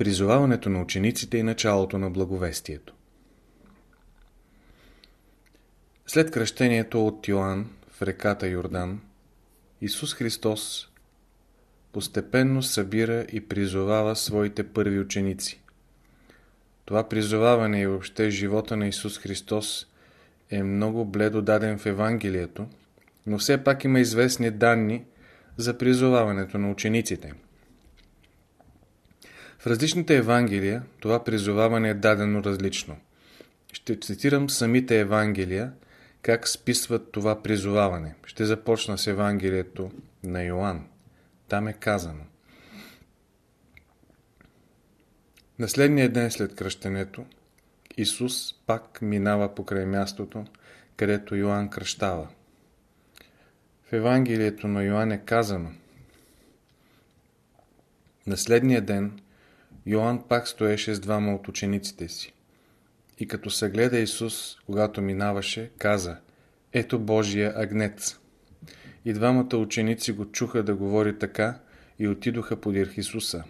Призоваването на учениците и началото на благовестието След кръщението от Йоанн в реката Йордан, Исус Христос постепенно събира и призовава своите първи ученици. Това призоваване и въобще живота на Исус Христос е много бледо даден в Евангелието, но все пак има известни данни за призоваването на учениците. В различните Евангелия това призоваване е дадено различно. Ще цитирам самите Евангелия, как списват това призоваване. Ще започна с Евангелието на Йоанн. Там е казано. На следния ден след кръщенето, Исус пак минава покрай мястото, където Йоанн кръщава. В Евангелието на Йоанн е казано На следния ден Йоанн пак стоеше с двама от учениците си. И като се гледа Исус, когато минаваше, каза Ето Божия агнец. И двамата ученици го чуха да говори така и отидоха подир Исуса.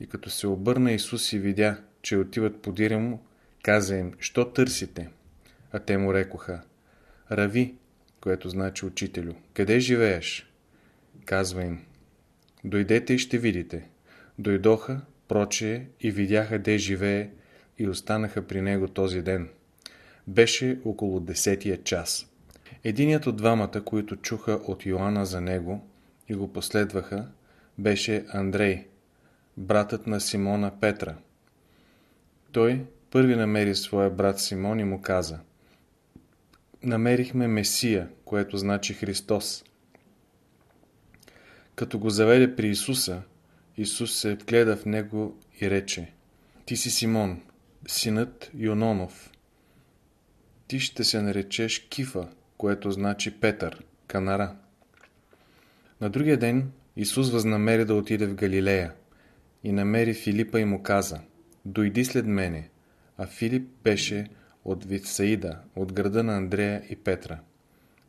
И като се обърна Исус и видя, че отиват подир му, каза им, що търсите? А те му рекоха, Рави, което значи учителю, къде живееш? Казва им, дойдете и ще видите. Дойдоха, прочее, и видяха де живее и останаха при него този ден. Беше около десетия час. Единият от двамата, които чуха от Йоанна за него и го последваха, беше Андрей, братът на Симона Петра. Той първи намери своя брат Симон и му каза Намерихме Месия, което значи Христос. Като го заведе при Исуса, Исус се вгледа в него и рече Ти си Симон, синът Йононов. Ти ще се наречеш Кифа, което значи Петър, канара. На другия ден Исус възнамери да отиде в Галилея и намери Филипа и му каза Дойди след мене, а Филип беше от Витсаида, от града на Андрея и Петра.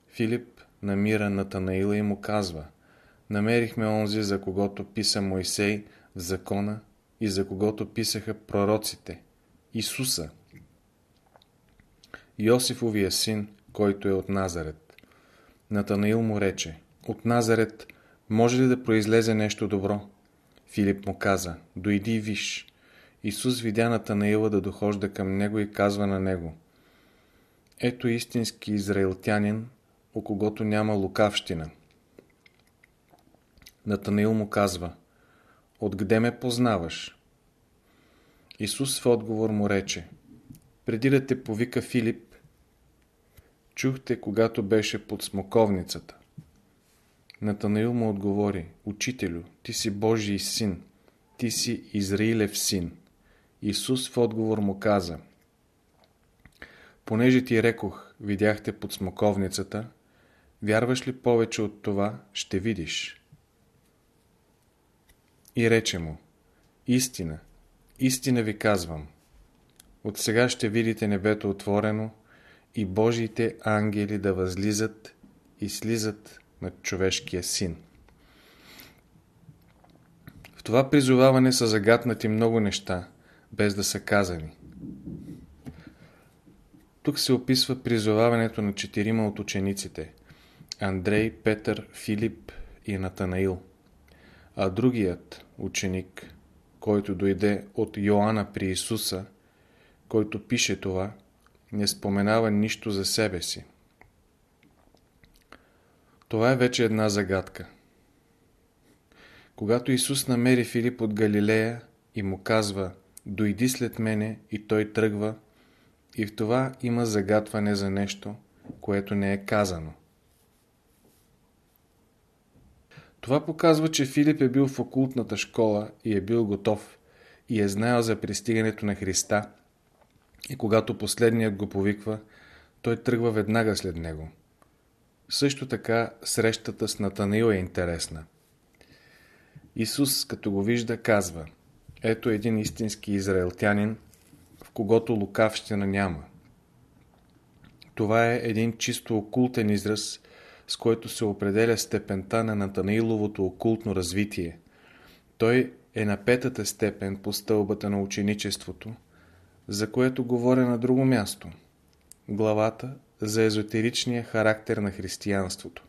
Филип намира Натанаила и му казва Намерихме онзи, за когото писа Мойсей в закона и за когото писаха пророците, Исуса, Йосифовия син, който е от Назарет. Натанаил му рече, от Назарет може ли да произлезе нещо добро? Филип му каза, дойди виж. Исус видя Натанаила да дохожда към него и казва на него, ето истински израилтянин, у когото няма лукавщина. Натанаил му казва, откъде ме познаваш? Исус в отговор му рече, преди да те повика Филип, чухте, когато беше под смоковницата. Натанаил му отговори, Учителю, ти си Божий син, ти си Израилев син. Исус в отговор му каза, Понеже ти рекох, видяхте под смоковницата, вярваш ли повече от това, ще видиш. И рече му, истина, истина ви казвам, от сега ще видите небето отворено и Божиите ангели да възлизат и слизат над човешкия син. В това призоваване са загатнати много неща, без да са казани. Тук се описва призоваването на четирима от учениците – Андрей, Петър, Филип и Натанаил. А другият ученик, който дойде от Йоанна при Исуса, който пише това, не споменава нищо за себе си. Това е вече една загадка. Когато Исус намери Филип от Галилея и му казва «Дойди след мене» и той тръгва, и в това има загатване за нещо, което не е казано. Това показва, че Филип е бил в окултната школа и е бил готов и е знаел за пристигането на Христа и когато последният го повиква, той тръгва веднага след него. Също така срещата с Натанаил е интересна. Исус, като го вижда, казва Ето един истински израелтянин, в когото лукавщина няма. Това е един чисто окултен израз, с който се определя степента на Натанаиловото окултно развитие. Той е на петата степен по стълбата на ученичеството, за което говоря на друго място. Главата за езотеричния характер на християнството.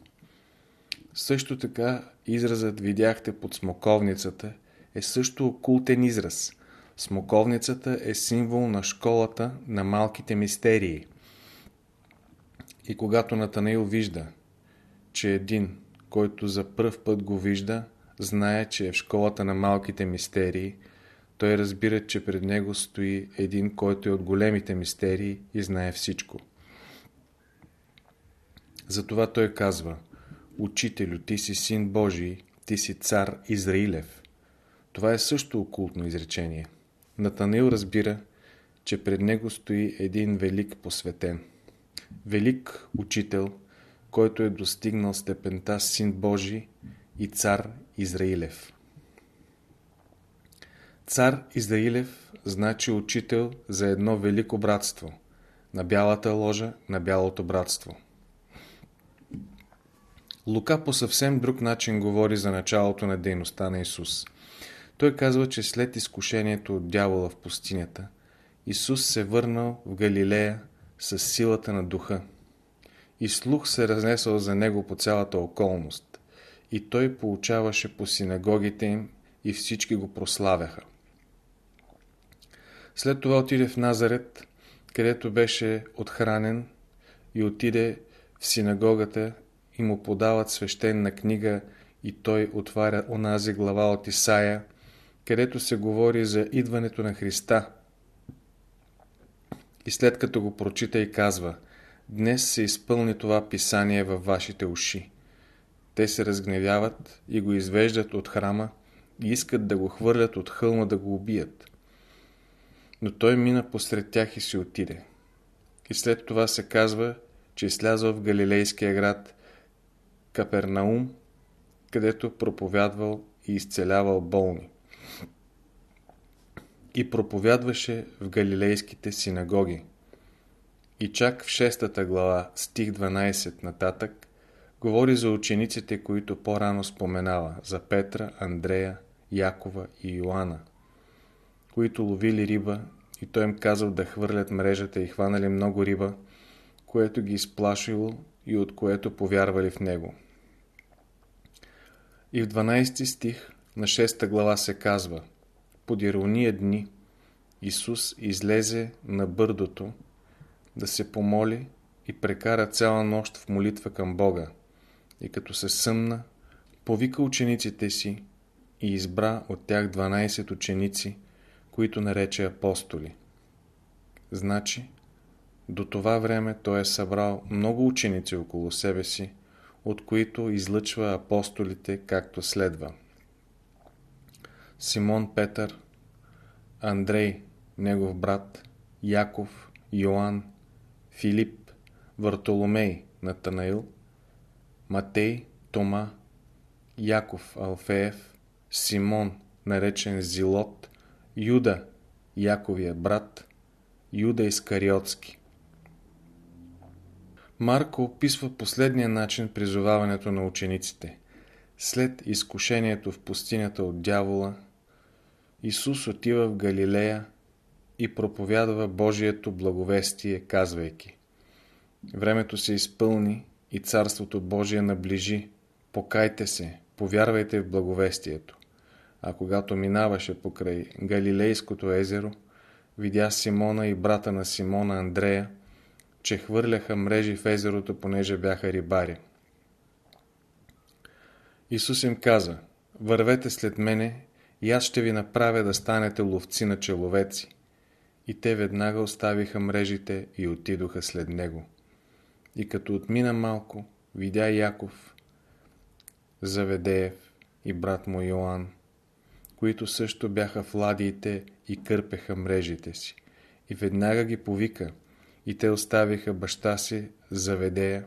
Също така изразът видяхте под смоковницата е също окултен израз. Смоковницата е символ на школата на малките мистерии. И когато Натанаил вижда, че един, който за пръв път го вижда, знае, че е в школата на малките мистерии, той разбира, че пред него стои един, който е от големите мистерии и знае всичко. Затова той казва Учителю, ти си син Божий, ти си цар Израилев. Това е също окултно изречение. Натанил разбира, че пред него стои един велик посветен. Велик учител, който е достигнал степента син Божий и цар Израилев. Цар Израилев значи учител за едно велико братство, на бялата ложа на бялото братство. Лука по съвсем друг начин говори за началото на дейността на Исус. Той казва, че след изкушението от дявола в пустинята, Исус се върнал в Галилея с силата на духа. И слух се разнесъл за него по цялата околност. И той получаваше по синагогите им и всички го прославяха. След това отиде в Назарет, където беше отхранен и отиде в синагогата и му подават свещена книга и той отваря онази глава от Исаия, където се говори за идването на Христа. И след като го прочита и казва, днес се изпълни това писание във вашите уши. Те се разгневяват и го извеждат от храма и искат да го хвърлят от хълма да го убият. Но той мина посред тях и си отиде. И след това се казва, че слязал в Галилейския град Капернаум, където проповядвал и изцелявал болни. И проповядваше в галилейските синагоги. И чак в шестата глава, стих 12 нататък, говори за учениците, които по-рано споменава, за Петра, Андрея, Якова и Йоанна, които ловили риба и той им казал да хвърлят мрежата и хванали много риба, което ги изплашило и от което повярвали в него. И в 12 стих на 6 глава се казва Под ирония дни Исус излезе на бърдото да се помоли и прекара цяла нощ в молитва към Бога. И като се съмна, повика учениците си и избра от тях 12 ученици, които нарече апостоли. Значи, до това време той е събрал много ученици около себе си, от които излъчва апостолите както следва. Симон Петър, Андрей, негов брат, Яков, Йоанн, Филип, Вартоломей, Натанаил, Матей, Тома, Яков Алфеев, Симон, наречен Зилот, Юда, Яковия брат, Юда Искариотски. Марко описва последния начин призоваването на учениците. След изкушението в пустинята от дявола, Исус отива в Галилея и проповядва Божието благовестие, казвайки Времето се изпълни и Царството Божие наближи. Покайте се, повярвайте в благовестието. А когато минаваше покрай Галилейското езеро, видя Симона и брата на Симона Андрея, че хвърляха мрежи в езерото, понеже бяха рибари. Исус им каза, вървете след мене и аз ще ви направя да станете ловци на человеци. И те веднага оставиха мрежите и отидоха след него. И като отмина малко, видя Яков, Заведеев и брат му Йоанн, които също бяха в ладиите и кърпеха мрежите си. И веднага ги повика – и те оставиха баща си Заведея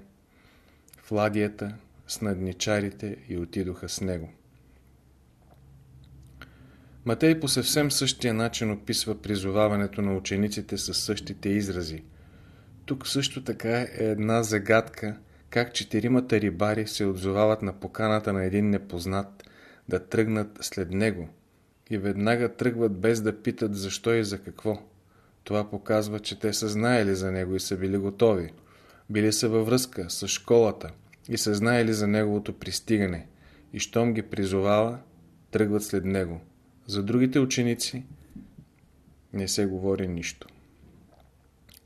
в ладията с надничарите и отидоха с него. Матей по съвсем същия начин описва призоваването на учениците със същите изрази. Тук също така е една загадка, как четиримата рибари се отзовават на поканата на един непознат да тръгнат след него и веднага тръгват без да питат защо и за какво. Това показва, че те са знаели за него и са били готови. Били са във връзка с школата и са знаели за неговото пристигане. И щом ги призовава, тръгват след него. За другите ученици не се говори нищо.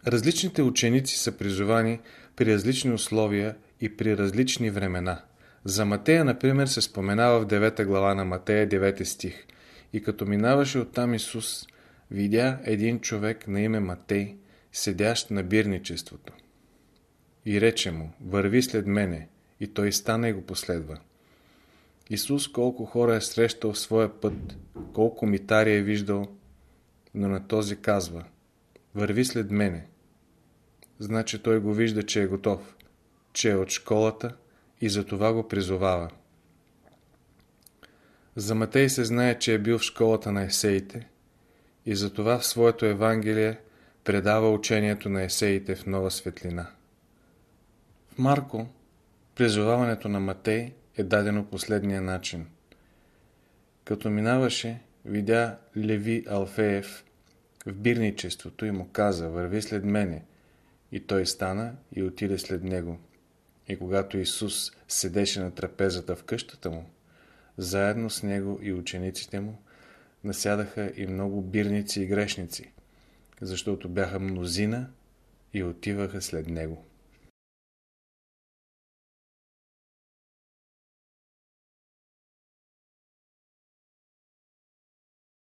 Различните ученици са призовани при различни условия и при различни времена. За Матея, например, се споменава в 9 глава на Матея, 9 стих. И като минаваше оттам Исус, видя един човек на име Матей, седящ на бирничеството. И рече му, върви след мене, и той стана и го последва. Исус колко хора е срещал в своя път, колко митари е виждал, но на този казва, върви след мене. Значи той го вижда, че е готов, че е от школата и за това го призовава. За Матей се знае, че е бил в школата на есеите и затова в своето Евангелие предава учението на есеите в нова светлина. В Марко призоваването на Матей е дадено последния начин. Като минаваше, видя Леви Алфеев в бирничеството и му каза, върви след мене. И той стана и отиде след него. И когато Исус седеше на трапезата в къщата му, заедно с него и учениците му, насядаха и много бирници и грешници, защото бяха мнозина и отиваха след него.